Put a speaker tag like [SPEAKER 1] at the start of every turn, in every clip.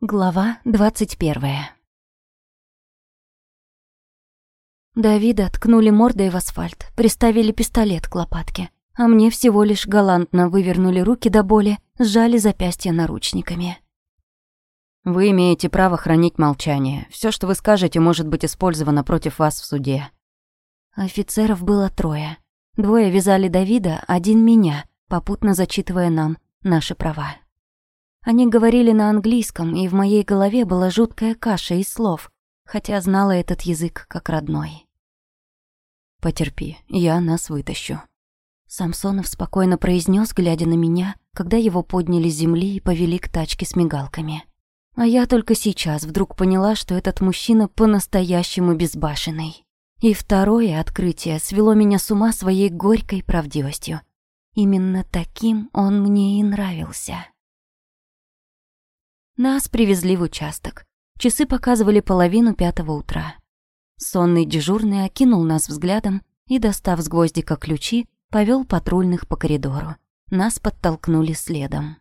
[SPEAKER 1] Глава двадцать первая. Давида ткнули мордой в асфальт, приставили пистолет к лопатке, а мне всего лишь галантно вывернули руки до боли, сжали запястья наручниками.
[SPEAKER 2] «Вы имеете право хранить молчание. Все, что вы скажете, может быть использовано против вас в суде».
[SPEAKER 1] Офицеров было трое. Двое вязали Давида, один меня, попутно зачитывая нам наши права. Они говорили на английском, и в моей голове была жуткая каша из слов, хотя знала этот язык как родной.
[SPEAKER 2] «Потерпи, я нас вытащу».
[SPEAKER 1] Самсонов спокойно произнес, глядя на меня, когда его подняли с земли и повели к тачке с мигалками. А я только сейчас вдруг поняла, что этот мужчина по-настоящему безбашенный. И второе открытие свело меня с ума своей горькой правдивостью. Именно таким он мне и нравился. Нас привезли в участок. Часы показывали половину пятого утра. Сонный дежурный окинул нас взглядом и, достав с гвоздика ключи, повел патрульных по коридору. Нас подтолкнули следом.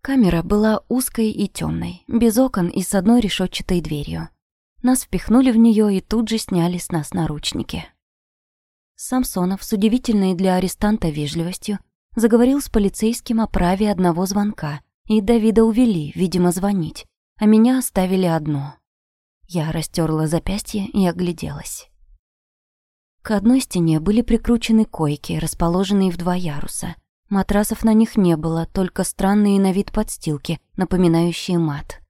[SPEAKER 1] Камера была узкой и темной, без окон и с одной решетчатой дверью. Нас впихнули в нее и тут же сняли с нас наручники. Самсонов с удивительной для арестанта вежливостью заговорил с полицейским о праве одного звонка, и Давида увели, видимо, звонить, а меня оставили одну. Я растерла запястье и огляделась. К одной стене были прикручены койки, расположенные в два яруса. Матрасов на них не было, только странные на вид подстилки, напоминающие мат.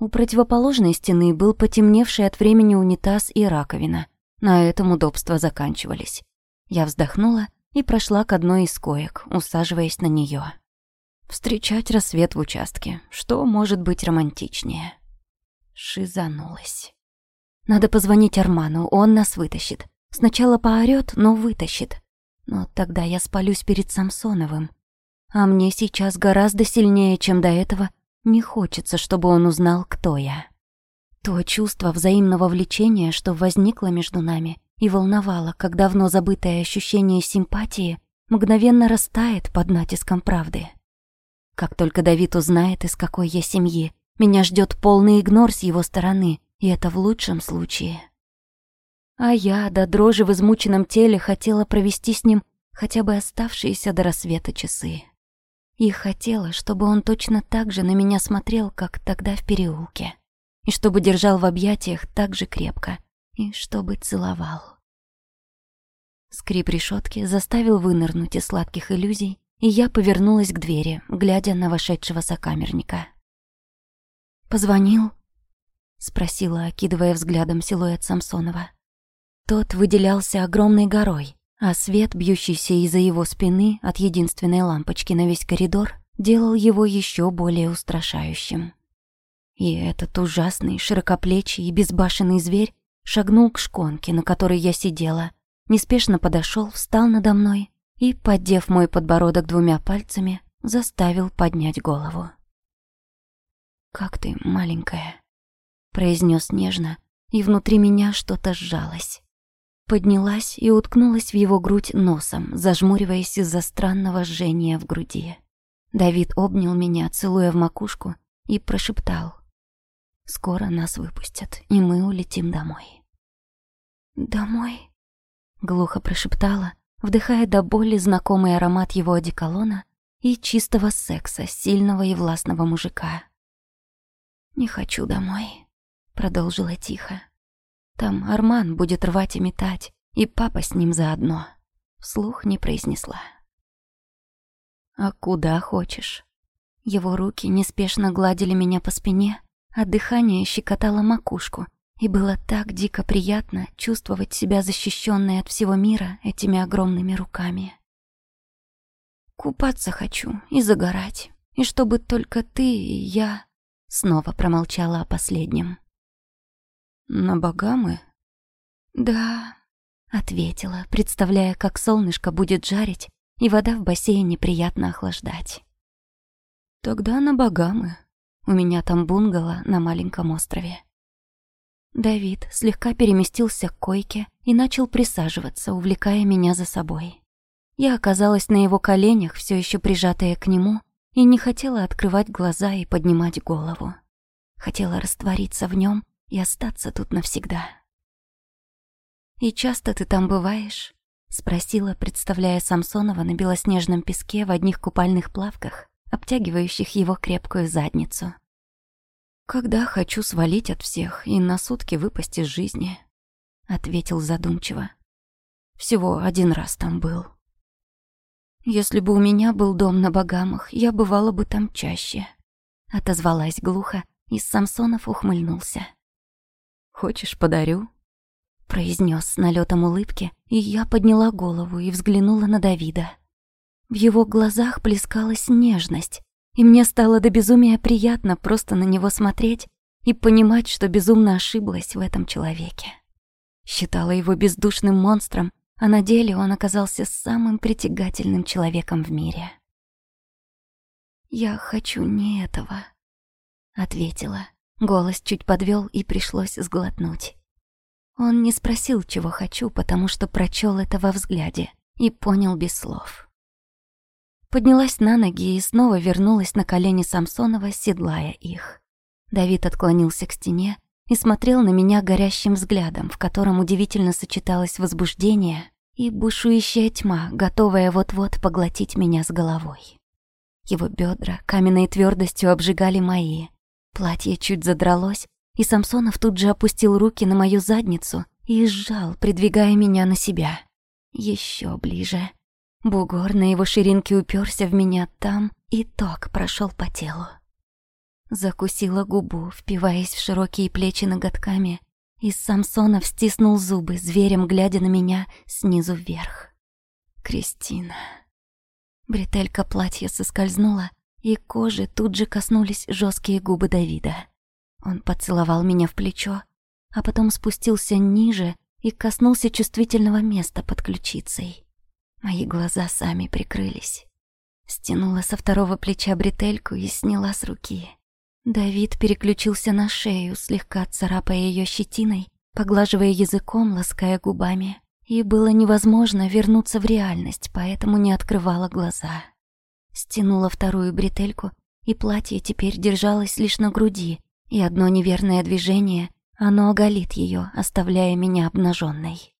[SPEAKER 1] У противоположной стены был потемневший от времени унитаз и раковина. На этом удобства заканчивались. Я вздохнула и прошла к одной из коек, усаживаясь на нее. Встречать рассвет в участке. Что может быть романтичнее? Шизанулась. Надо позвонить Арману, он нас вытащит. Сначала поорёт, но вытащит. Но тогда я спалюсь перед Самсоновым. А мне сейчас гораздо сильнее, чем до этого, не хочется, чтобы он узнал, кто я. То чувство взаимного влечения, что возникло между нами и волновало, как давно забытое ощущение симпатии, мгновенно растает под натиском правды. Как только Давид узнает, из какой я семьи, меня ждет полный игнор с его стороны, и это в лучшем случае. А я до дрожи в измученном теле хотела провести с ним хотя бы оставшиеся до рассвета часы. И хотела, чтобы он точно так же на меня смотрел, как тогда в переулке. И чтобы держал в объятиях так же крепко. И чтобы целовал. Скрип решетки заставил вынырнуть из сладких иллюзий и я повернулась к двери, глядя на вошедшего сокамерника. «Позвонил?» — спросила, окидывая взглядом силуэт Самсонова. Тот выделялся огромной горой, а свет, бьющийся из-за его спины от единственной лампочки на весь коридор, делал его еще более устрашающим. И этот ужасный, широкоплечий и безбашенный зверь шагнул к шконке, на которой я сидела, неспешно подошел, встал надо мной и, поддев мой подбородок двумя пальцами, заставил поднять голову. «Как ты, маленькая», — произнес нежно, и внутри меня что-то сжалось. Поднялась и уткнулась в его грудь носом, зажмуриваясь из-за странного жжения в груди. Давид обнял меня, целуя в макушку, и прошептал. «Скоро нас выпустят, и мы улетим домой». «Домой?» — глухо прошептала, вдыхая до боли знакомый аромат его одеколона и чистого секса сильного и властного мужика. «Не хочу домой», — продолжила тихо. «Там Арман будет рвать и метать, и папа с ним заодно», — вслух не произнесла. «А куда хочешь?» Его руки неспешно гладили меня по спине, а дыхание щекотало макушку, и было так дико приятно чувствовать себя защищенной от всего мира этими огромными руками. «Купаться хочу и загорать, и чтобы только ты и я...» Снова промолчала о последнем. «На Багамы?» «Да», — ответила, представляя, как солнышко будет жарить, и вода в бассейне приятно охлаждать. «Тогда на Багамы. У меня там бунгало на маленьком острове». Давид слегка переместился к койке и начал присаживаться, увлекая меня за собой. Я оказалась на его коленях, все еще прижатая к нему, и не хотела открывать глаза и поднимать голову. Хотела раствориться в нем и остаться тут навсегда. «И часто ты там бываешь?» — спросила, представляя Самсонова на белоснежном песке в одних купальных плавках, обтягивающих его крепкую задницу.
[SPEAKER 2] «Когда хочу свалить от всех и на сутки выпасть из жизни», — ответил задумчиво. «Всего один раз там был».
[SPEAKER 1] «Если бы у меня был дом на Багамах, я бывала бы там чаще», — отозвалась глухо, и Самсонов ухмыльнулся.
[SPEAKER 2] «Хочешь, подарю?»
[SPEAKER 1] произнес с налетом улыбки, и я подняла голову и взглянула на Давида. В его глазах плескалась нежность, и мне стало до безумия приятно просто на него смотреть и понимать, что безумно ошиблась в этом человеке. Считала его бездушным монстром, а на деле он оказался самым притягательным человеком в мире. «Я хочу не этого», — ответила. Голос чуть подвел и пришлось сглотнуть. Он не спросил, чего хочу, потому что прочел это во взгляде и понял без слов. Поднялась на ноги и снова вернулась на колени Самсонова, седлая их. Давид отклонился к стене и смотрел на меня горящим взглядом, в котором удивительно сочеталось возбуждение и бушующая тьма, готовая вот-вот поглотить меня с головой. Его бедра каменной твердостью обжигали мои. Платье чуть задралось, и Самсонов тут же опустил руки на мою задницу и сжал, придвигая меня на себя. Еще ближе. Бугор на его ширинке уперся в меня там, и ток прошел по телу. Закусила губу, впиваясь в широкие плечи ноготками, и Самсонов стиснул зубы, зверем глядя на меня снизу вверх. Кристина. Бретелька платья соскользнула, и кожи тут же коснулись жесткие губы Давида. Он поцеловал меня в плечо, а потом спустился ниже и коснулся чувствительного места под ключицей. Мои глаза сами прикрылись. Стянула со второго плеча бретельку и сняла с руки. Давид переключился на шею, слегка царапая ее щетиной, поглаживая языком, лаская губами. И было невозможно вернуться в реальность, поэтому не открывала глаза. Стянула вторую бретельку, и платье теперь держалось лишь на груди, и одно неверное движение, оно оголит ее, оставляя меня обнаженной.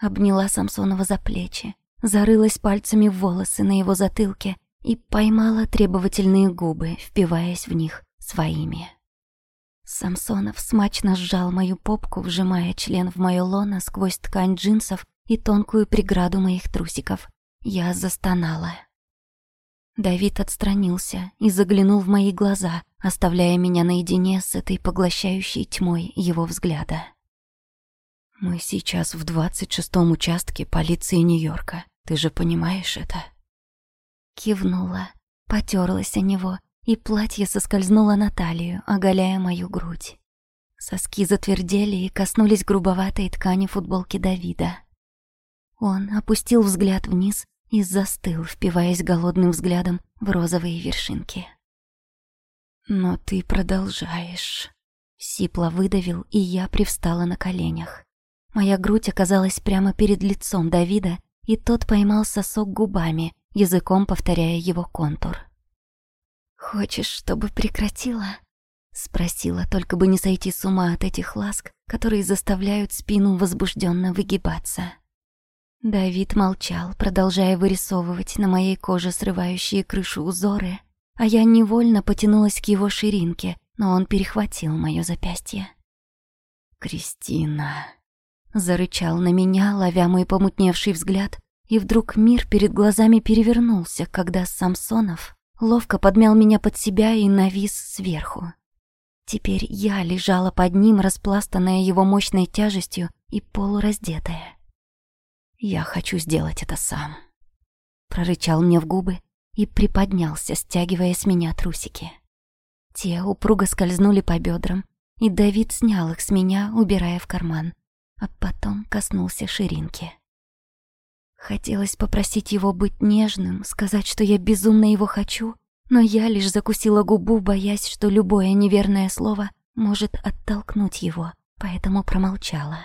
[SPEAKER 1] Обняла Самсонова за плечи, зарылась пальцами в волосы на его затылке и поймала требовательные губы, впиваясь в них своими. Самсонов смачно сжал мою попку, вжимая член в моё лоно сквозь ткань джинсов и тонкую преграду моих трусиков. Я застонала. Давид отстранился и заглянул в мои глаза, оставляя меня наедине с этой поглощающей тьмой его взгляда.
[SPEAKER 2] «Мы сейчас в двадцать шестом участке полиции Нью-Йорка. Ты же понимаешь это?»
[SPEAKER 1] Кивнула, потерлась о него, и платье соскользнуло на талию, оголяя мою грудь. Соски затвердели и коснулись грубоватой ткани футболки Давида. Он опустил взгляд вниз и застыл, впиваясь голодным взглядом в розовые вершинки.
[SPEAKER 2] «Но ты продолжаешь», — сипло выдавил, и я привстала на коленях.
[SPEAKER 1] Моя грудь оказалась прямо перед лицом Давида, и тот поймал сосок губами, языком повторяя его контур. «Хочешь, чтобы прекратила?» Спросила, только бы не сойти с ума от этих ласк, которые заставляют спину возбужденно выгибаться. Давид молчал, продолжая вырисовывать на моей коже срывающие крышу узоры, а я невольно потянулась к его ширинке, но он перехватил моё запястье.
[SPEAKER 2] «Кристина», —
[SPEAKER 1] зарычал на меня, ловя мой помутневший взгляд, и вдруг мир перед глазами перевернулся, когда Самсонов ловко подмял меня под себя и навис сверху. Теперь я лежала под ним, распластанная его мощной тяжестью и полураздетая.
[SPEAKER 2] «Я хочу сделать это сам», —
[SPEAKER 1] прорычал мне в губы и приподнялся, стягивая с меня трусики. Те упруго скользнули по бедрам, и Давид снял их с меня, убирая в карман, а потом коснулся ширинки. Хотелось попросить его быть нежным, сказать, что я безумно его хочу, но я лишь закусила губу, боясь, что любое неверное слово может оттолкнуть его, поэтому промолчала.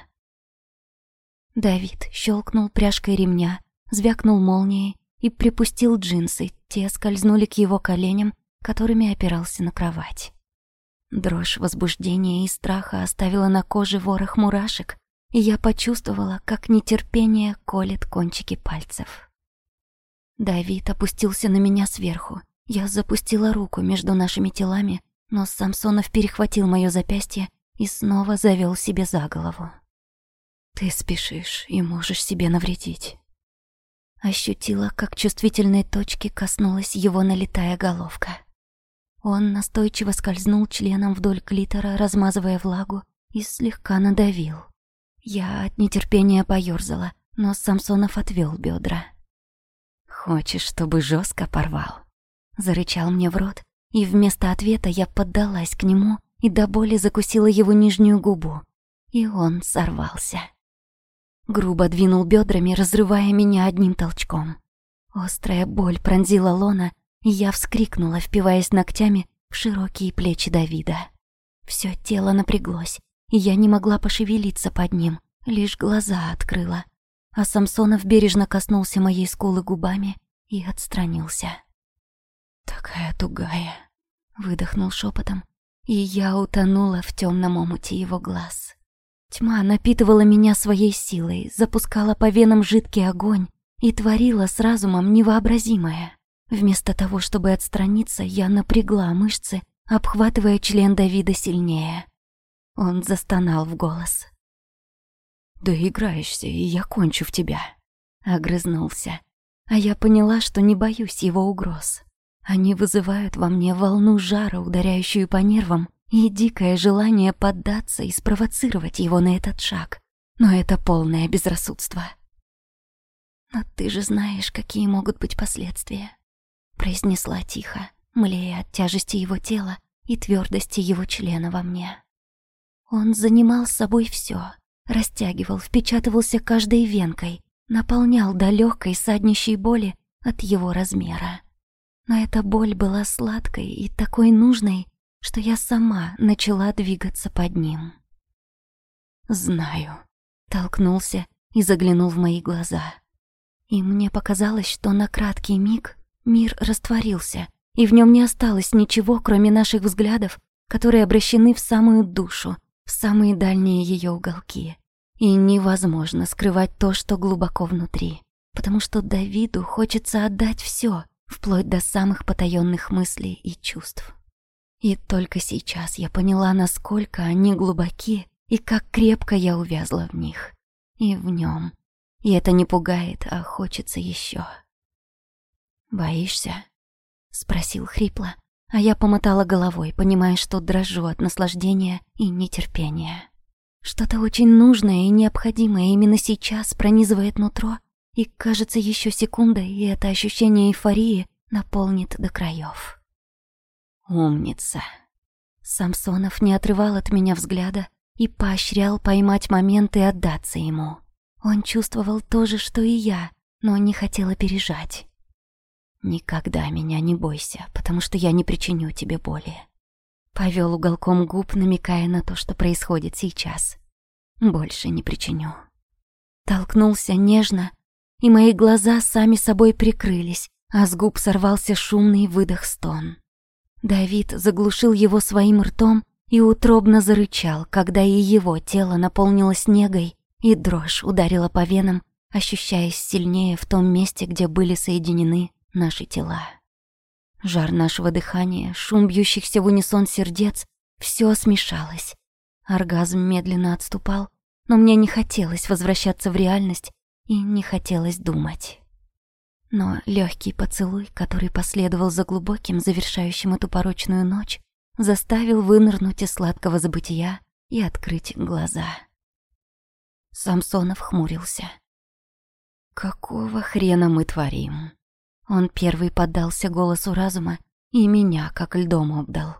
[SPEAKER 1] Давид щелкнул пряжкой ремня, звякнул молнией, и припустил джинсы, те скользнули к его коленям, которыми опирался на кровать. Дрожь возбуждения и страха оставила на коже ворох мурашек, и я почувствовала, как нетерпение колет кончики пальцев. Давид опустился на меня сверху. Я запустила руку между нашими телами, но Самсонов перехватил моё запястье и снова завёл себе за голову. «Ты спешишь и можешь себе навредить». Ощутила, как чувствительной точки коснулась его налетая головка. Он настойчиво скользнул членом вдоль клитора, размазывая влагу, и слегка надавил. Я от нетерпения поёрзала, но Самсонов отвёл бедра. «Хочешь, чтобы жестко порвал?» Зарычал мне в рот, и вместо ответа я поддалась к нему и до боли закусила его нижнюю губу. И он сорвался. Грубо двинул бедрами, разрывая меня одним толчком. Острая боль пронзила лона, и я вскрикнула, впиваясь ногтями в широкие плечи Давида. Всё тело напряглось, я не могла пошевелиться под ним, лишь глаза открыла. А Самсонов бережно коснулся моей скулы губами и отстранился. «Такая тугая», — выдохнул шепотом, и я утонула в темном омуте его глаз. Тьма напитывала меня своей силой, запускала по венам жидкий огонь и творила с разумом невообразимое. Вместо того, чтобы отстраниться, я напрягла мышцы, обхватывая член Давида сильнее. Он застонал в голос. «Да играешься, и я кончу в тебя», — огрызнулся. А я поняла, что не боюсь его угроз. Они вызывают во мне волну жара, ударяющую по нервам, и дикое желание поддаться и спровоцировать его на этот шаг. Но это полное безрассудство. «Но ты же знаешь, какие могут быть последствия», — произнесла тихо, млея от тяжести его тела и твердости его члена во мне. Он занимал собой все, растягивал, впечатывался каждой венкой, наполнял до легкой саднищей боли от его размера. Но эта боль была сладкой и такой нужной, что я сама начала двигаться под ним. «Знаю», — толкнулся и заглянул в мои глаза. И мне показалось, что на краткий миг мир растворился, и в нем не осталось ничего, кроме наших взглядов, которые обращены в самую душу, в самые дальние ее уголки. И невозможно скрывать то, что глубоко внутри, потому что Давиду хочется отдать все, вплоть до самых потаенных мыслей и чувств. И только сейчас я поняла, насколько они глубоки и как крепко я увязла в них. И в нем. И это не пугает, а хочется еще. «Боишься?» — спросил хрипло, а я помотала головой, понимая, что дрожу от наслаждения и нетерпения. Что-то очень нужное и необходимое именно сейчас пронизывает нутро, и, кажется, еще секунда, и это ощущение эйфории наполнит до краев. Умница. Самсонов не отрывал от меня взгляда и поощрял поймать момент и отдаться ему. Он чувствовал то же, что и я, но не хотел опережать. «Никогда меня не бойся, потому что я не причиню тебе боли». Повел уголком губ, намекая на то, что происходит сейчас. «Больше не причиню». Толкнулся нежно, и мои глаза сами собой прикрылись, а с губ сорвался шумный выдох-стон. Давид заглушил его своим ртом и утробно зарычал, когда и его тело наполнилось негой, и дрожь ударила по венам, ощущаясь сильнее в том месте, где были соединены наши тела. Жар нашего дыхания, шум бьющихся в унисон сердец — все смешалось. Оргазм медленно отступал, но мне не хотелось возвращаться в реальность и не хотелось думать. Но легкий поцелуй, который последовал за глубоким, завершающим эту порочную ночь, заставил вынырнуть из сладкого забытия и открыть глаза. Самсонов хмурился. «Какого хрена мы творим?» Он первый поддался голосу разума и меня как льдом обдал.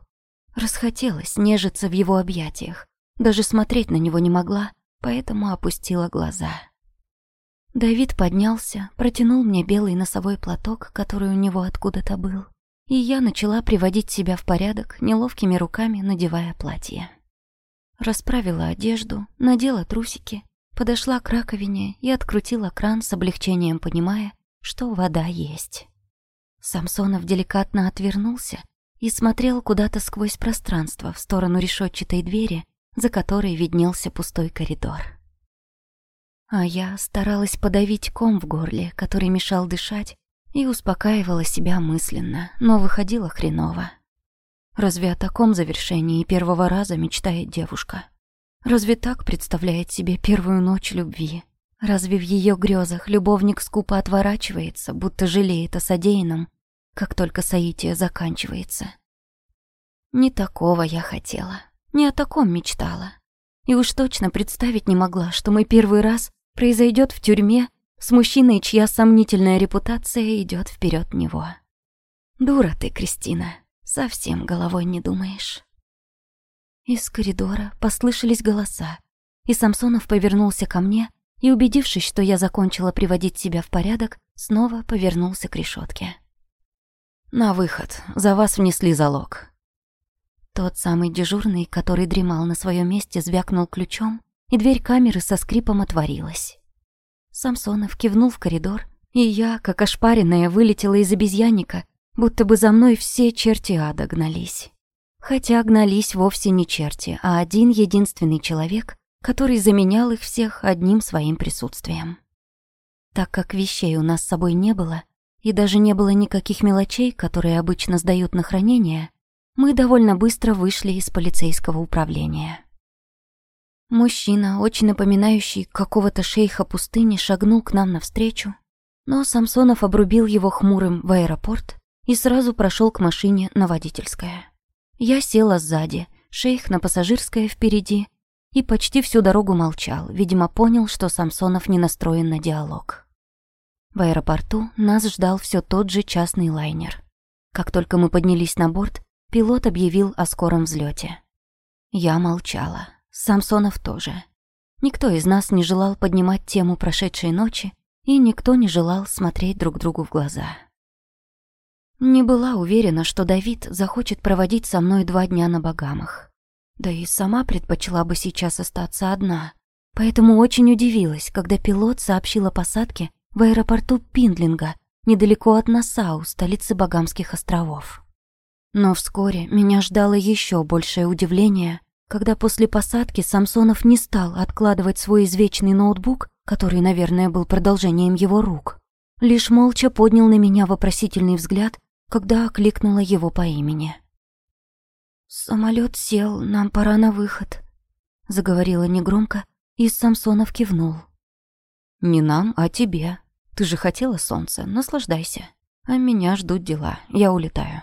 [SPEAKER 1] Расхотелось нежиться в его объятиях. Даже смотреть на него не могла, поэтому опустила глаза. Давид поднялся, протянул мне белый носовой платок, который у него откуда-то был, и я начала приводить себя в порядок, неловкими руками надевая платье. Расправила одежду, надела трусики, подошла к раковине и открутила кран с облегчением, понимая, что вода есть. Самсонов деликатно отвернулся и смотрел куда-то сквозь пространство в сторону решетчатой двери, за которой виднелся пустой коридор. А я старалась подавить ком в горле, который мешал дышать, и успокаивала себя мысленно, но выходила хреново. Разве о таком завершении первого раза мечтает девушка? Разве так представляет себе первую ночь любви? Разве в ее грезах любовник скупо отворачивается, будто жалеет о содеянном, как только соитие заканчивается? Не такого я хотела, не о таком мечтала. И уж точно представить не могла, что мой первый раз произойдет в тюрьме с мужчиной, чья сомнительная репутация идет вперед него. Дура ты, Кристина, совсем головой не думаешь. Из коридора послышались голоса, и Самсонов повернулся ко мне и, убедившись, что я закончила приводить себя в порядок, снова повернулся к решетке. «На выход. За вас внесли залог». Тот самый дежурный, который дремал на своем месте, звякнул ключом, и дверь камеры со скрипом отворилась. Самсонов кивнул в коридор, и я, как ошпаренная, вылетела из обезьянника, будто бы за мной все черти ада гнались. Хотя гнались вовсе не черти, а один единственный человек, который заменял их всех одним своим присутствием. Так как вещей у нас с собой не было, и даже не было никаких мелочей, которые обычно сдают на хранение, мы довольно быстро вышли из полицейского управления. Мужчина, очень напоминающий какого-то шейха пустыни, шагнул к нам навстречу, но Самсонов обрубил его хмурым в аэропорт и сразу прошел к машине на водительское. Я села сзади, шейх на пассажирское впереди, и почти всю дорогу молчал, видимо, понял, что Самсонов не настроен на диалог. В аэропорту нас ждал все тот же частный лайнер. Как только мы поднялись на борт, пилот объявил о скором взлете. Я молчала. Самсонов тоже. Никто из нас не желал поднимать тему прошедшей ночи, и никто не желал смотреть друг другу в глаза. Не была уверена, что Давид захочет проводить со мной два дня на Багамах. Да и сама предпочла бы сейчас остаться одна. Поэтому очень удивилась, когда пилот сообщил о посадке в аэропорту Пиндлинга, недалеко от Насау, столицы Багамских островов. Но вскоре меня ждало еще большее удивление, когда после посадки Самсонов не стал откладывать свой извечный ноутбук, который, наверное, был продолжением его рук. Лишь молча поднял на меня вопросительный взгляд, когда окликнула его по имени. «Самолет сел, нам пора на выход», — заговорила негромко, и Самсонов кивнул. «Не нам, а тебе. Ты же хотела солнца, наслаждайся. А меня ждут дела, я улетаю».